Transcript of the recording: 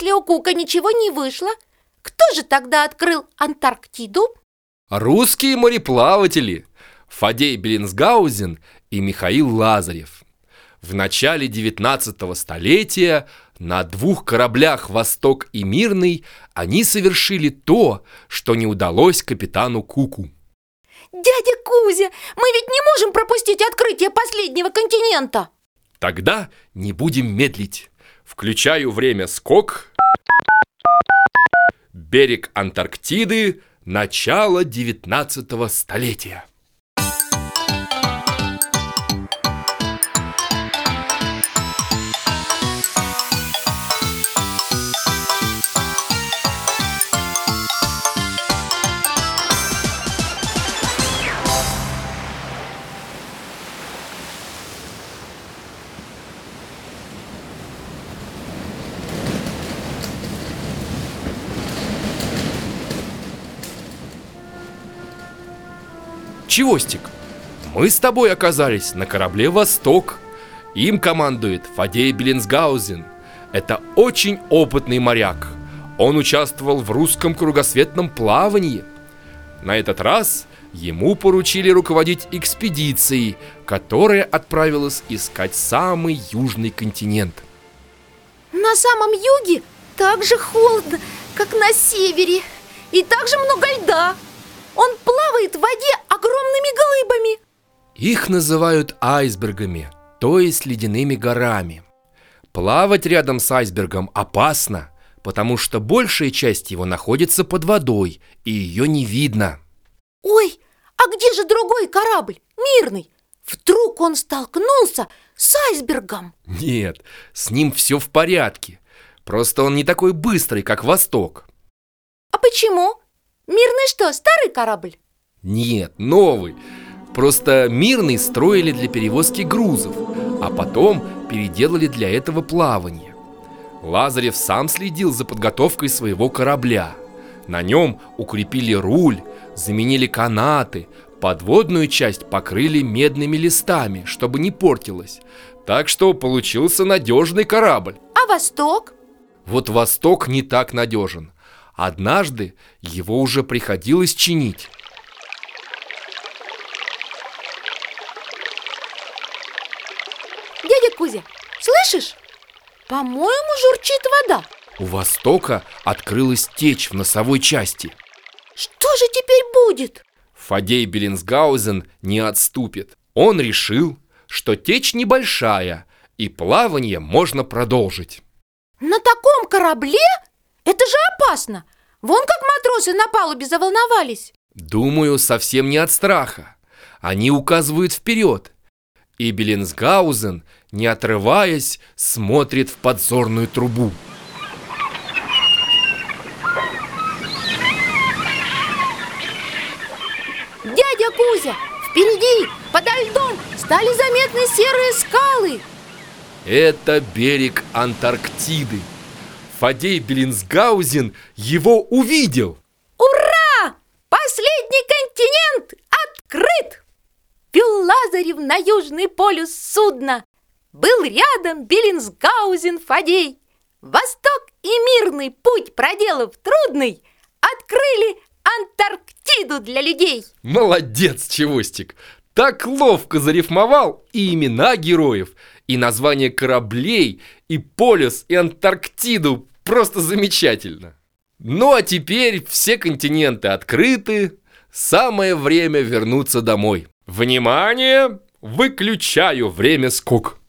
если у Кука ничего не вышло, кто же тогда открыл Антарктиду? Русские мореплаватели Фадей Беллинсгаузен и Михаил Лазарев. В начале 19 столетия на двух кораблях «Восток» и «Мирный» они совершили то, что не удалось капитану Куку. Дядя Кузя, мы ведь не можем пропустить открытие последнего континента. Тогда не будем медлить. Включаю время скок. Берег Антарктиды. Начало 19 столетия. Чевостик, мы с тобой оказались на корабле «Восток». Им командует Фадей Беллинсгаузен. Это очень опытный моряк. Он участвовал в русском кругосветном плавании. На этот раз ему поручили руководить экспедицией, которая отправилась искать самый южный континент. На самом юге так же холодно, как на севере, и так же много льда. Он плавает в воде огромными глыбами Их называют айсбергами, то есть ледяными горами Плавать рядом с айсбергом опасно, потому что большая часть его находится под водой, и ее не видно Ой, а где же другой корабль, мирный? Вдруг он столкнулся с айсбергом? Нет, с ним все в порядке Просто он не такой быстрый, как Восток А почему? Мирный что, старый корабль? Нет, новый. Просто мирный строили для перевозки грузов, а потом переделали для этого плавания. Лазарев сам следил за подготовкой своего корабля. На нем укрепили руль, заменили канаты, подводную часть покрыли медными листами, чтобы не портилось. Так что получился надежный корабль. А Восток? Вот Восток не так надежен. Однажды его уже приходилось чинить. Дядя Кузя, слышишь? По-моему, журчит вода У Востока открылась течь в носовой части. Что же теперь будет? Фадей Беллинсгаузен не отступит. Он решил, что течь небольшая, и плавание можно продолжить. На таком корабле? Это же опасно! Вон как матросы на палубе заволновались Думаю, совсем не от страха. Они указывают вперед. И Беллинсгаузен, не отрываясь, смотрит в подзорную трубу. Дядя Кузя, впереди, подо льдом, стали заметны серые скалы Это берег Антарктиды. Фадей Беллинсгаузен его увидел. Вел Лазарев на Южный полюс судно. Был рядом Беллинсгаузен Фадей. Восток и мирный путь, проделав трудный, открыли Антарктиду для людей. Молодец, Чевостик! Так ловко зарифмовал и имена героев, и название кораблей, и полюс, и Антарктиду Просто замечательно. Ну а теперь все континенты открыты, самое время вернуться домой. Внимание! Выключаю время скук.